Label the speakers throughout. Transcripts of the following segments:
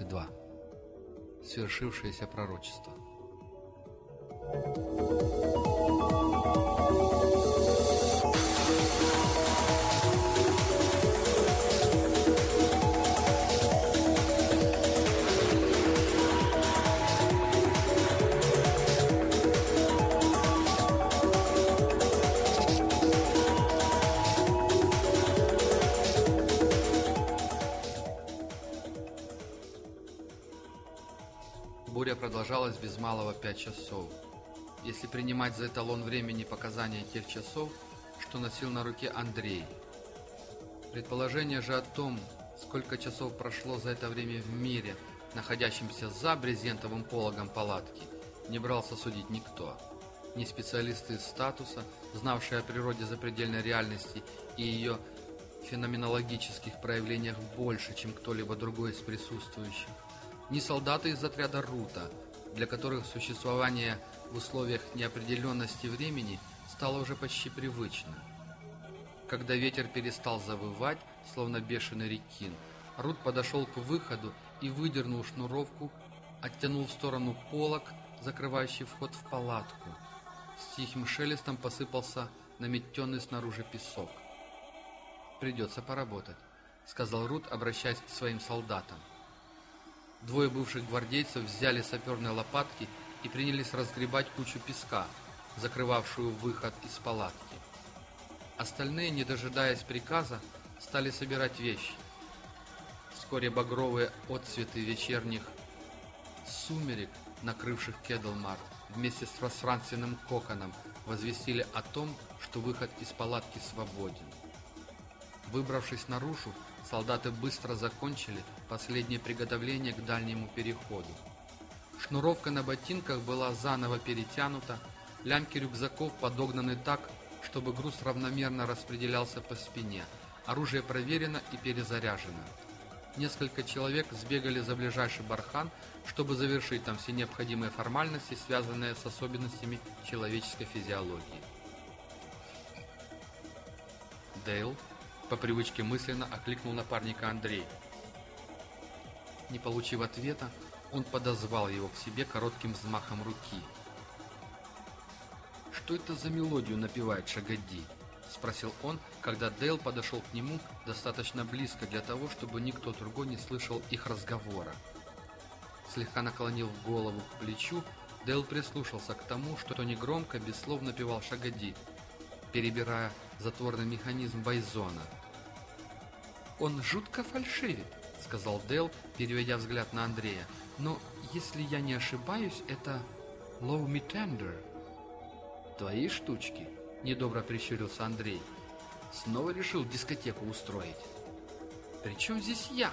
Speaker 1: Глава 22. Свершившееся пророчество. Малого пять часов. Если принимать за эталон времени показания тех часов, что носил на руке Андрей. Предположение же о том, сколько часов прошло за это время в мире, находящемся за брезентовым пологом палатки, не брался судить никто. Ни специалисты статуса, знавшие о природе запредельной реальности и ее феноменологических проявлениях больше, чем кто-либо другой из присутствующих, ни солдаты из отряда Рута, для которых существование в условиях неопределенности времени стало уже почти привычным. Когда ветер перестал завывать, словно бешеный рекин, Рут подошел к выходу и выдернул шнуровку, оттянул в сторону полок, закрывающий вход в палатку. С тихим шелестом посыпался наметенный снаружи песок. «Придется поработать», — сказал Рут, обращаясь к своим солдатам. Двое бывших гвардейцев взяли саперные лопатки и принялись разгребать кучу песка, закрывавшую выход из палатки. Остальные, не дожидаясь приказа, стали собирать вещи. Вскоре багровые отцветы вечерних сумерек, накрывших Кедлмар, вместе с пространственным коконом, возвестили о том, что выход из палатки свободен. Выбравшись наружу, солдаты быстро закончили последнее приготовление к дальнему переходу. Шнуровка на ботинках была заново перетянута, лямки рюкзаков подогнаны так, чтобы груз равномерно распределялся по спине, оружие проверено и перезаряжено. Несколько человек сбегали за ближайший бархан, чтобы завершить там все необходимые формальности, связанные с особенностями человеческой физиологии. Дейл по привычке мысленно окликнул напарника Андрей. Не получив ответа, он подозвал его к себе коротким взмахом руки. «Что это за мелодию напевает Шагадди?» — спросил он, когда Дейл подошел к нему достаточно близко для того, чтобы никто другой не слышал их разговора. Слегка наклонив голову к плечу, Дейл прислушался к тому, что негромко, без слов напевал Шагадди, перебирая затворный механизм Байзона. «Он жутко фальшивит», — сказал Дэл, переведя взгляд на Андрея. «Но, если я не ошибаюсь, это Low Me Tender». «Твои штучки?» — недобро прищурился Андрей. «Снова решил дискотеку устроить». «При чем здесь я?»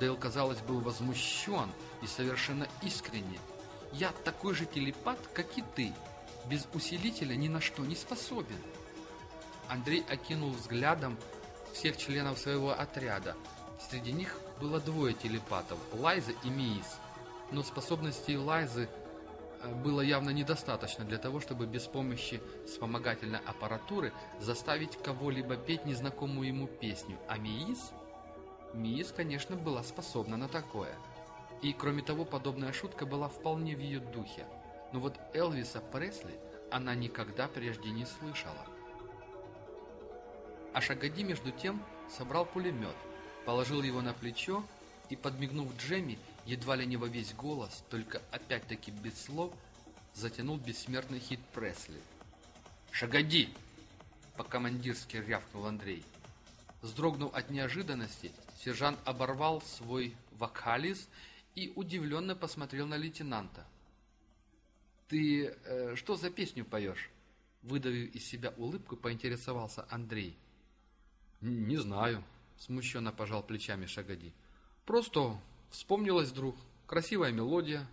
Speaker 1: Дэл, казалось, был возмущен и совершенно искренне. «Я такой же телепат, как и ты. Без усилителя ни на что не способен». Андрей окинул взглядом всех членов своего отряда. Среди них было двое телепатов – Лайза и Миис. Но способностей Лайзы э, было явно недостаточно для того, чтобы без помощи вспомогательной аппаратуры заставить кого-либо петь незнакомую ему песню. А Миис? Миис, конечно, была способна на такое. И, кроме того, подобная шутка была вполне в ее духе. Но вот Элвиса Пресли она никогда прежде не слышала. А Шагади, между тем, собрал пулемет, положил его на плечо и, подмигнув Джемми, едва ли не во весь голос, только опять-таки без слов, затянул бессмертный хит Пресли. «Шагади!» — по-командирски рявкнул Андрей. Сдрогнув от неожиданности, сержант оборвал свой вакхалис и удивленно посмотрел на лейтенанта. «Ты э, что за песню поешь?» Выдавив из себя улыбку, поинтересовался Андрей. «Не знаю», — смущенно пожал плечами Шагади. «Просто вспомнилась вдруг. Красивая мелодия».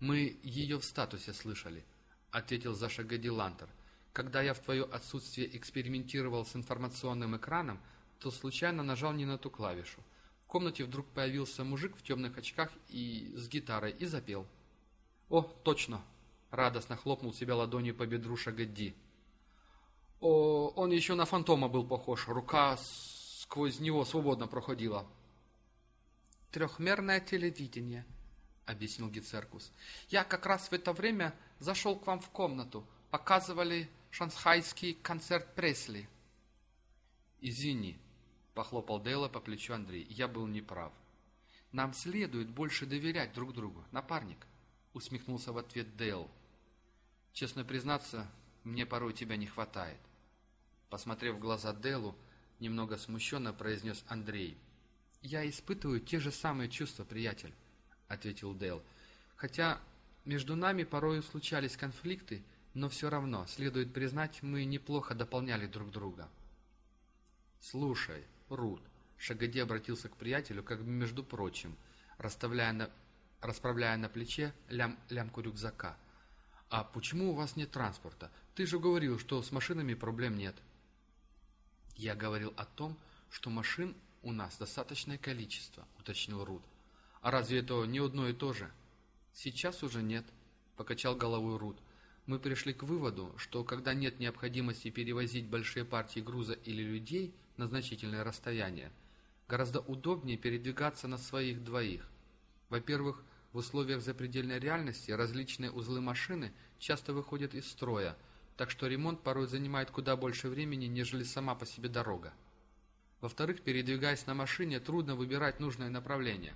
Speaker 1: «Мы ее в статусе слышали», — ответил за Шагади Лантер. «Когда я в твое отсутствие экспериментировал с информационным экраном, то случайно нажал не на ту клавишу. В комнате вдруг появился мужик в темных очках и с гитарой и запел». «О, точно!» — радостно хлопнул себя ладонью по бедру Шагадди. О, он еще на фантома был похож, рука сквозь него свободно проходила. трехмерное телевидение», — объяснил Гицеркус. «Я как раз в это время зашел к вам в комнату. Показывали шанхайский концерт Пресли».
Speaker 2: «Извини», — похлопал Дейла по плечу Андрей. «Я был неправ».
Speaker 1: «Нам следует больше доверять друг другу, напарник», — усмехнулся в ответ Дейл.
Speaker 2: «Честно признаться, мне порой тебя не хватает». Посмотрев в глаза Делу, немного смущенно произнес Андрей.
Speaker 1: «Я испытываю те же самые чувства, приятель», — ответил Дэл. «Хотя между нами порою случались конфликты, но все равно, следует признать, мы неплохо дополняли друг друга».
Speaker 2: «Слушай, Рут», — Шагоди обратился к приятелю, как бы между прочим, расставляя на, расправляя на плече лям, лямку рюкзака. «А почему у вас нет транспорта? Ты же говорил, что с машинами проблем нет».
Speaker 1: «Я говорил о том, что машин у нас достаточное количество», — уточнил Рут.
Speaker 2: «А разве это не одно и то же?»
Speaker 1: «Сейчас уже нет», — покачал головой Рут. «Мы пришли к выводу, что когда нет необходимости перевозить большие партии груза или людей на значительное расстояние, гораздо удобнее передвигаться на своих двоих. Во-первых, в условиях запредельной реальности различные узлы машины часто выходят из строя — так что ремонт порой занимает куда больше времени, нежели сама по себе дорога. Во-вторых, передвигаясь на машине, трудно выбирать нужное направление.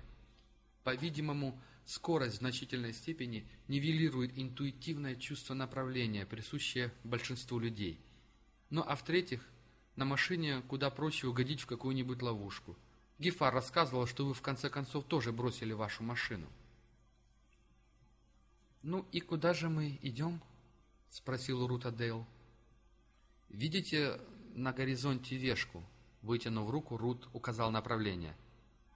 Speaker 1: По-видимому, скорость в значительной степени нивелирует интуитивное чувство направления, присущее большинству людей. Ну а в-третьих, на машине куда проще угодить в какую-нибудь ловушку. Гефар рассказывал, что вы в конце концов тоже бросили вашу машину. «Ну и куда же мы идем?» — спросил Рута Дейл.
Speaker 2: «Видите на горизонте вешку?» Вытянув руку, Рут указал направление.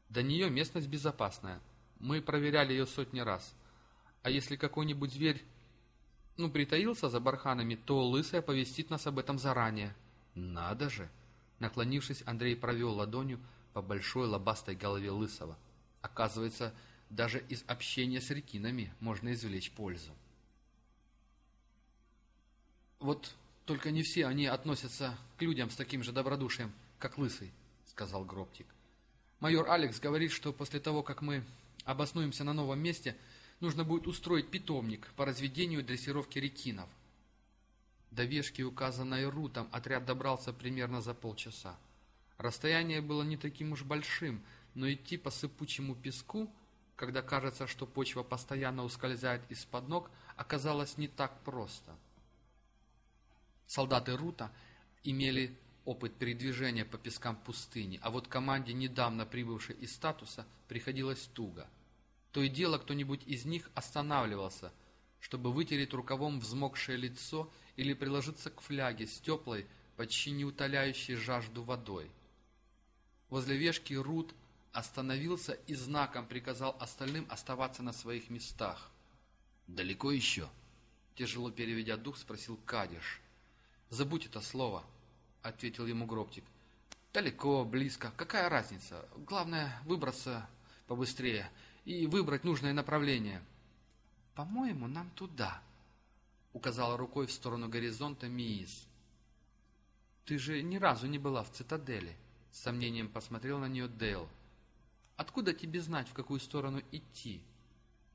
Speaker 2: «До нее местность безопасная. Мы проверяли ее сотни раз. А если какой-нибудь зверь, ну, притаился за барханами, то Лысый оповестит нас об этом заранее».
Speaker 1: «Надо же!» Наклонившись, Андрей провел ладонью по большой лобастой голове Лысого. «Оказывается, даже из общения с рекинами можно извлечь пользу».
Speaker 2: «Вот только не все они относятся к людям с таким же добродушием, как Лысый», — сказал Гробтик. «Майор Алекс говорит, что после того, как мы обоснуемся на новом месте, нужно будет устроить питомник по разведению и дрессировке рекинов».
Speaker 1: До вешки, указанной Рутом, отряд добрался примерно за полчаса. Расстояние было не таким уж большим, но идти по сыпучему песку, когда кажется, что почва постоянно ускользает из-под ног, оказалось не так просто. Солдаты Рута имели опыт передвижения по пескам пустыни, а вот команде, недавно прибывшей из статуса, приходилось туго. То и дело кто-нибудь из них останавливался, чтобы вытереть рукавом взмокшее лицо или приложиться к фляге с теплой, почти не утоляющей жажду водой. Возле вешки Рут остановился и знаком приказал остальным оставаться на своих местах.
Speaker 2: «Далеко еще?»
Speaker 1: Тяжело переведя дух, спросил Кадиш. «Забудь это слово», — ответил ему Гробтик. «Далеко, близко, какая разница? Главное — выбраться побыстрее и выбрать нужное направление». «По-моему, нам туда», — указала рукой в сторону горизонта Миис. «Ты же ни разу не была в цитадели», — с сомнением посмотрел на нее Дейл. «Откуда тебе знать, в какую сторону идти?»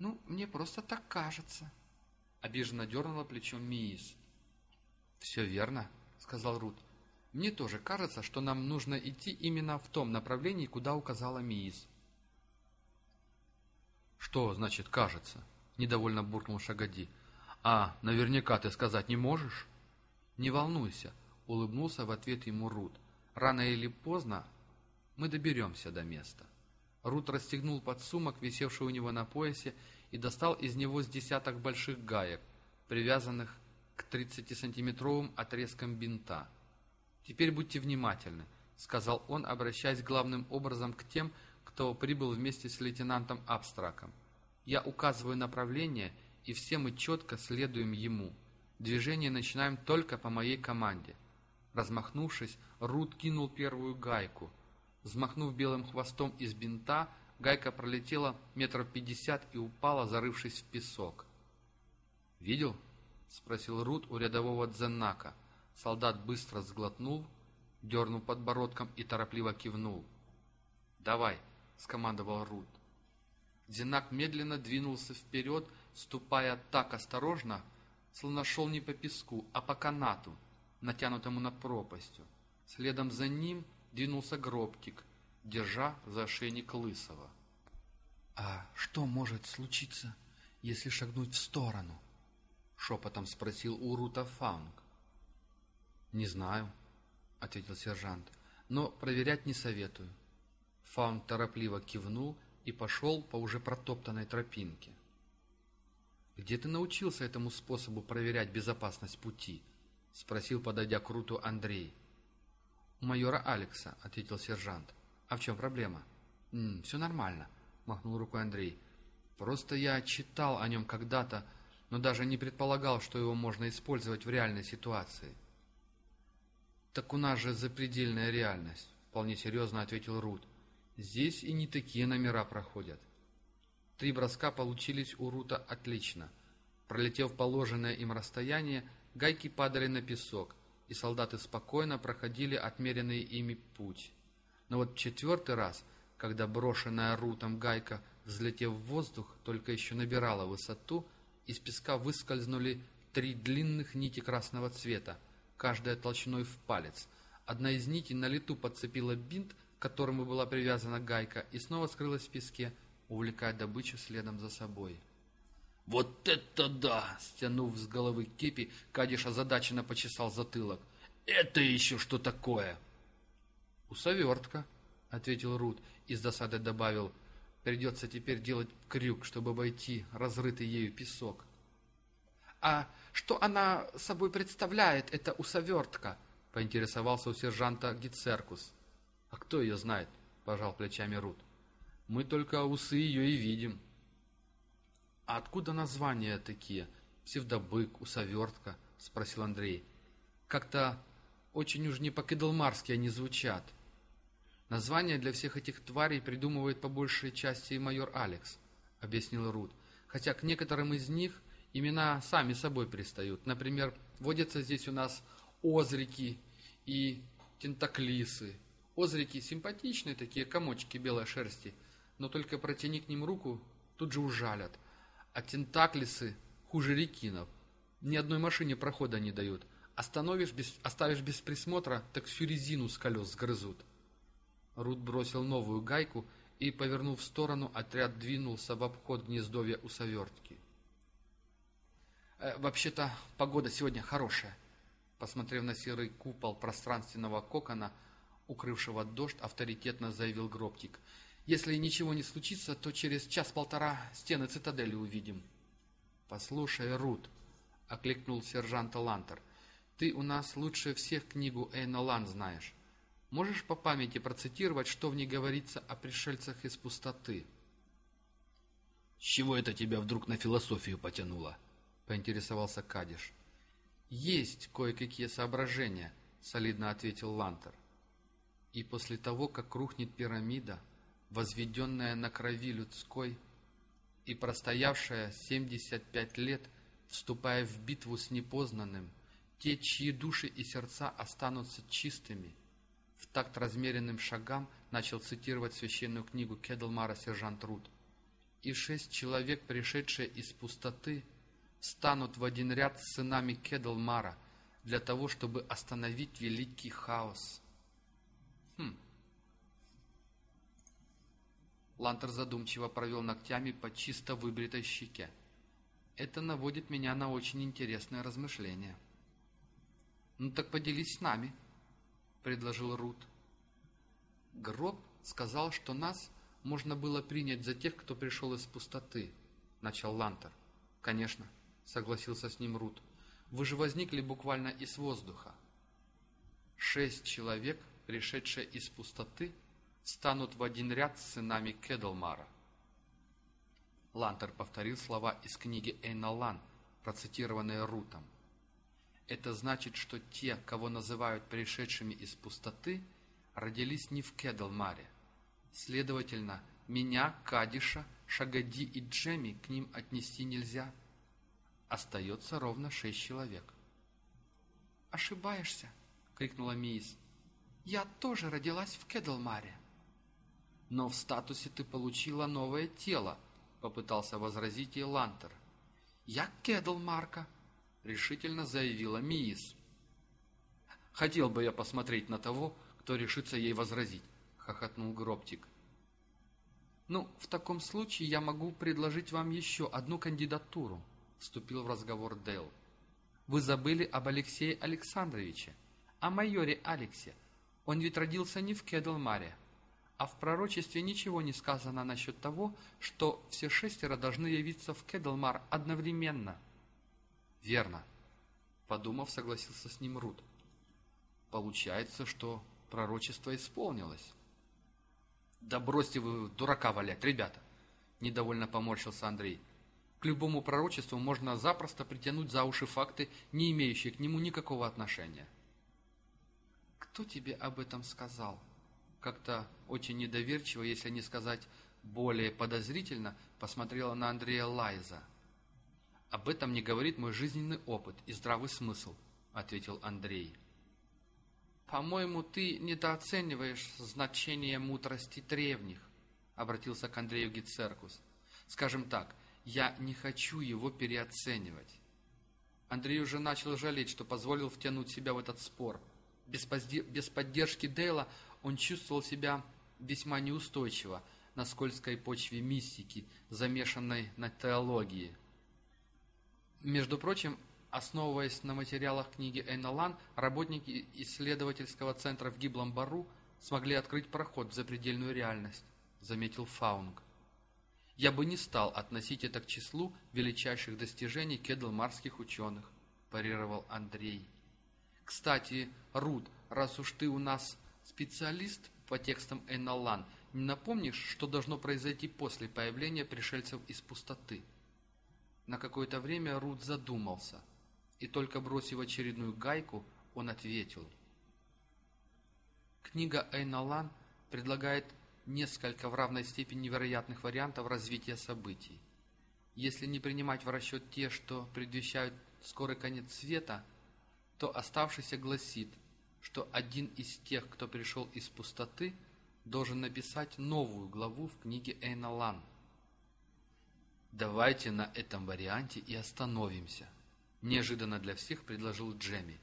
Speaker 1: «Ну, мне просто так кажется», — обиженно дернула плечом Миис. «Все верно», — сказал Рут. «Мне тоже кажется, что нам нужно идти именно в том направлении, куда указала Миис».
Speaker 2: «Что значит «кажется»?» — недовольно буркнул Шагади. «А, наверняка ты сказать не можешь?»
Speaker 1: «Не волнуйся», — улыбнулся в ответ ему Рут. «Рано или поздно мы доберемся до места». Рут расстегнул подсумок, висевший у него на поясе, и достал из него с десяток больших гаек, привязанных к 30-сантиметровым отрезкам бинта. «Теперь будьте внимательны», — сказал он, обращаясь главным образом к тем, кто прибыл вместе с лейтенантом Абстраком. «Я указываю направление, и все мы четко следуем ему. Движение начинаем только по моей команде». Размахнувшись, Рут кинул первую гайку. Взмахнув белым хвостом из бинта, гайка пролетела метров пятьдесят и упала, зарывшись в песок. «Видел?» — спросил Рут у рядового Дзеннака. Солдат быстро сглотнул, дернул подбородком и торопливо кивнул. «Давай», — скомандовал Рут.
Speaker 2: Зинак медленно двинулся вперед, ступая так осторожно, словно шел не по песку, а по канату, натянутому над пропастью. Следом за ним двинулся Гробтик, держа за ошейник Лысого.
Speaker 1: «А что может случиться, если шагнуть в сторону?» — шепотом спросил у Рута Фаунг.
Speaker 2: «Не знаю», — ответил сержант, — «но проверять не советую». Фаунг торопливо кивнул и пошел по уже протоптанной тропинке. «Где ты научился этому способу проверять безопасность пути?» — спросил, подойдя к Руту Андрей. «У майора Алекса», — ответил сержант. «А в чем проблема?» «М -м, «Все нормально», — махнул рукой Андрей. «Просто я читал о нем когда-то, но даже не предполагал, что его можно использовать в реальной ситуации». «Так у нас же запредельная реальность», — вполне серьезно ответил Рут. «Здесь и не такие номера проходят». Три броска получились у Рута отлично. Пролетев положенное им расстояние, гайки падали на песок, и солдаты спокойно проходили отмеренный ими путь. Но вот четвертый раз, когда брошенная Рутом гайка, взлетев в воздух, только еще набирала высоту, из песка выскользнули три длинных нити красного цвета, каждая толщиной в палец. Одна из нитей на лету подцепила бинт, к которому была привязана гайка, и снова скрылась в песке, увлекая добычу следом за собой.
Speaker 1: «Вот это да!» — стянув с головы кепи, Кадиш озадаченно почесал затылок. «Это еще что такое?»
Speaker 2: «Усовертка», — ответил Рут и с досадой добавил. «Придется теперь делать крюк, чтобы обойти разрытый ею песок». «А что она собой представляет, эта усовертка?» — поинтересовался у сержанта Гицеркус. «А кто ее знает?» — пожал плечами Рут. Мы только усы ее и видим. — А откуда названия такие? Псевдобык, усовертка? — спросил Андрей. — Как-то очень уж не по-кедлмарски они звучат. Названия для всех этих тварей придумывает по большей части и майор Алекс, — объяснил Рут. Хотя к некоторым из них имена сами собой пристают. Например, водятся здесь у нас озрики и тентаклисы. Озрики симпатичные такие комочки белой шерсти — но только протяни к ним руку, тут же ужалят. А тентаклисы хуже рекинов. Ни одной машине прохода не дают. Остановишь без, оставишь без присмотра, так всю резину с колес сгрызут. Рут бросил новую гайку и, повернув в сторону, отряд двинулся в обход гнездовья у совертки. «Э, «Вообще-то погода сегодня хорошая», — посмотрев на серый купол пространственного кокона, укрывшего дождь, авторитетно заявил Гробтик — если ничего не случится, то через час-полтора стены цитадели увидим. — Послушай, Рут, — окликнул сержант Лантер, — ты у нас лучше всех книгу Эйна Лан знаешь. Можешь по памяти процитировать, что в ней говорится о пришельцах из пустоты?
Speaker 1: — С чего это тебя вдруг на философию потянуло?
Speaker 2: — поинтересовался Кадиш. — Есть кое-какие соображения, — солидно ответил Лантер. И после того, как рухнет пирамида, возведенная на крови людской и простоявшая 75 лет, вступая в битву с непознанным, те, чьи души и сердца останутся чистыми, в такт размеренным шагам начал цитировать священную книгу Кедлмара сержант Рут. «И шесть человек, пришедшие из пустоты, станут в один ряд с сынами Кедлмара для того, чтобы остановить великий хаос». Хм, Лантер задумчиво провел ногтями по чисто выбритой щеке. Это наводит меня на очень интересное размышление. «Ну так поделись с нами», — предложил Рут. «Гроб сказал, что нас можно было принять за тех, кто пришел из пустоты», — начал Лантер. «Конечно», — согласился с ним Рут. «Вы же возникли буквально из воздуха. Шесть человек, пришедшие из пустоты, — станут в один ряд с сынами Кедлмара. Лантер повторил слова из книги Эйна Лан, процитированные Рутом. Это значит, что те, кого называют пришедшими из пустоты, родились не в Кедлмаре. Следовательно, меня, Кадиша, Шагади и Джеми к ним отнести нельзя. Остается ровно шесть человек. «Ошибаешься!» — крикнула Миис. «Я тоже родилась в Кедлмаре!» но в статусе ты получила новое тело, — попытался возразить ей Лантер. «Я Кедл Марка», — решительно заявила Миис. «Хотел бы я посмотреть на того, кто решится ей возразить», — хохотнул Гроптик. «Ну, в таком случае я могу предложить вам еще одну кандидатуру», — вступил в разговор Дейл. «Вы забыли об Алексее Александровиче, о майоре Алексе. Он ведь родился не в Кедлмаре, а в пророчестве ничего не сказано насчет того, что все шестеро должны явиться в Кедлмар одновременно». «Верно», — подумав, согласился с ним Рут. «Получается, что пророчество исполнилось». «Да бросьте вы дурака валять, ребята!» — недовольно поморщился Андрей. «К любому пророчеству можно запросто притянуть за уши факты, не имеющие к нему никакого отношения». «Кто тебе об этом сказал?» Как-то очень недоверчиво, если не сказать более подозрительно, посмотрела на Андрея Лайза. «Об этом не говорит мой жизненный опыт и здравый смысл», — ответил Андрей. «По-моему, ты недооцениваешь значение мудрости древних», — обратился к Андрею Гицеркус. «Скажем так, я не хочу его переоценивать». Андрей уже начал жалеть, что позволил втянуть себя в этот спор. Без, без поддержки Дейла он чувствовал себя весьма неустойчиво на скользкой почве мистики, замешанной на теологии. Между прочим, Основываясь на материалах книги Эйна Лан, работники исследовательского центра в Гиблом Бару смогли открыть проход в запредельную реальность, заметил Фаунг. Я бы не стал относить это к числу величайших достижений кедлмарских ученых, парировал Андрей. Кстати, Рут, раз уж ты у нас специалист по текстам Эйна Лан, не напомнишь, что должно произойти после появления пришельцев из пустоты? На какое-то время Рут задумался – и только бросив очередную гайку, он ответил. Книга Эйналан предлагает несколько в равной степени невероятных вариантов развития событий. Если не принимать в расчет те, что предвещают скорый конец света, то оставшийся гласит, что один из тех, кто пришел из пустоты, должен написать новую главу в книге Эйналан. Давайте на этом варианте и остановимся, Неожиданно для всех предложил Джемми.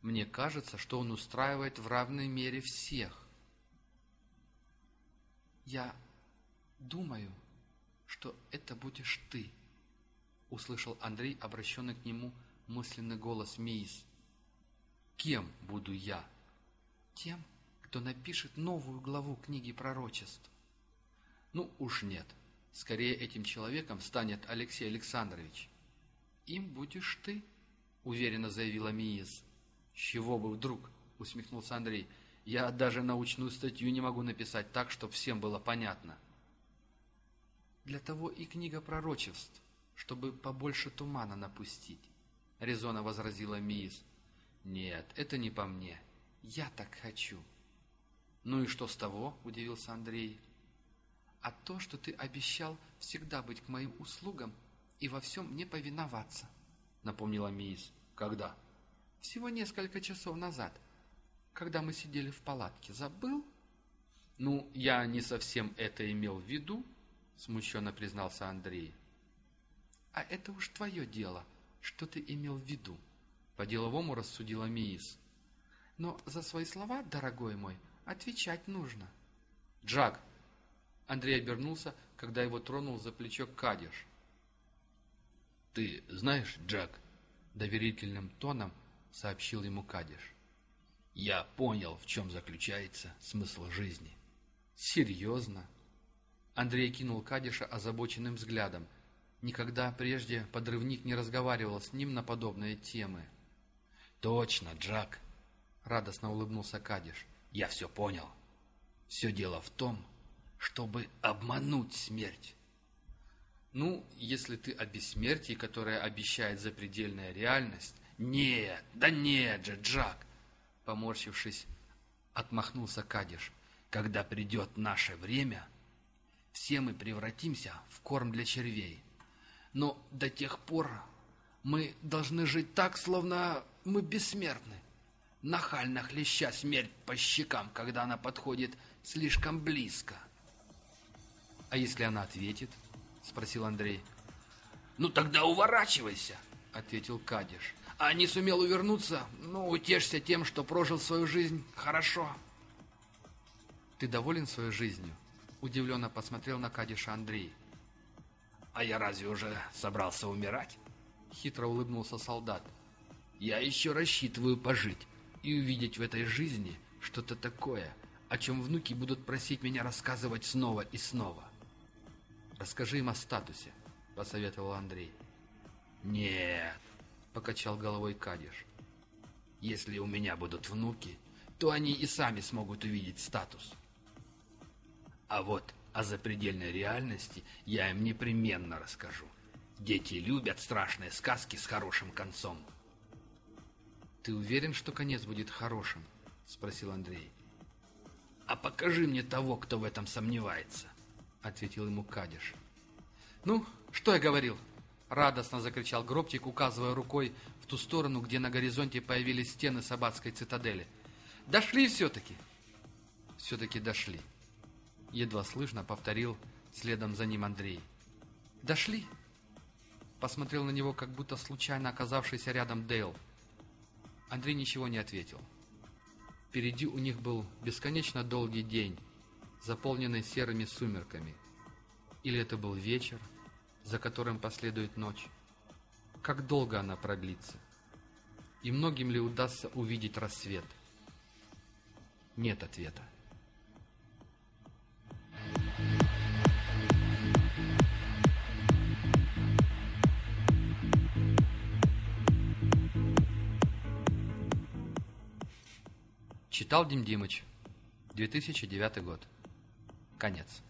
Speaker 2: Мне кажется, что он устраивает в равной мере всех. Я думаю, что это будешь ты, услышал Андрей, обращенный к нему мысленный голос Миис. Кем буду я? Тем, кто напишет новую главу книги пророчеств. Ну уж нет. Скорее этим человеком станет Алексей Александрович им будешь ты», — уверенно заявила Миис. «С чего бы вдруг?» — усмехнулся Андрей. «Я даже научную статью не могу написать так, чтобы всем было понятно». «Для того и книга пророчеств, чтобы побольше тумана напустить», — резонно возразила Миис. «Нет, это не по мне. Я так хочу». «Ну и что с того?» — удивился Андрей. «А то, что ты обещал всегда быть к моим услугам и во всем мне повиноваться», — напомнила Миис. «Когда?» «Всего несколько часов назад, когда мы сидели в палатке. Забыл?» «Ну, я не совсем это имел в виду», — смущенно признался Андрей. «А это уж твое дело, что ты имел в виду», — по-деловому рассудила Миис. «Но за свои слова, дорогой мой, отвечать нужно». «Джак!» Андрей обернулся, когда его тронул за плечо Кадиш. «Ты знаешь, Джек?» — доверительным тоном сообщил ему Кадиш. «Я понял, в чем заключается смысл жизни». «Серьезно?» Андрей кинул Кадиша озабоченным взглядом. Никогда прежде подрывник не разговаривал с ним на подобные темы. «Точно, Джак!» — радостно улыбнулся Кадиш. «Я все понял. Все дело в том, чтобы обмануть смерть. Ну, если ты о бессмертии, которое обещает запредельная реальность... Нет, да нет же, Джак! Поморщившись, отмахнулся Кадиш. Когда придет наше время, все мы превратимся в корм для червей. Но до тех пор мы должны жить так, словно мы бессмертны. Нахально хлеща смерть по щекам, когда она подходит слишком близко. А если она ответит? — спросил Андрей.
Speaker 1: «Ну тогда уворачивайся», — ответил Кадиш. «А не сумел увернуться? Ну, утешься тем, что прожил свою жизнь хорошо».
Speaker 2: «Ты доволен своей жизнью?» — удивленно посмотрел на Кадиша Андрей.
Speaker 1: «А я разве уже собрался умирать?»
Speaker 2: — хитро улыбнулся солдат.
Speaker 1: «Я еще рассчитываю пожить и увидеть в этой жизни что-то такое, о чем внуки будут просить меня рассказывать снова и снова».
Speaker 2: «Расскажи им о статусе», — посоветовал Андрей.
Speaker 1: «Нет», — покачал головой Кадиш. «Если у меня будут внуки, то они и сами смогут увидеть статус. А вот о запредельной реальности я им непременно расскажу. Дети любят страшные сказки с хорошим концом».
Speaker 2: «Ты уверен, что конец будет хорошим?» — спросил Андрей.
Speaker 1: «А покажи мне того, кто в этом сомневается», — ответил ему Кадиш.
Speaker 2: «Ну, что я говорил?» Радостно закричал Гробтик, указывая рукой в ту сторону, где на горизонте появились стены Сабатской цитадели. «Дошли все-таки!» «Все-таки дошли!» Едва слышно повторил следом за ним Андрей. «Дошли?» Посмотрел на него, как будто случайно оказавшийся рядом Дейл. Андрей ничего не ответил. Впереди у них был бесконечно долгий день, заполненный серыми сумерками. Или это был вечер, за которым последует ночь. Как долго она продлится? И многим ли удастся увидеть рассвет? Нет ответа. Читал Дим Димыч, 2009 год. Конец.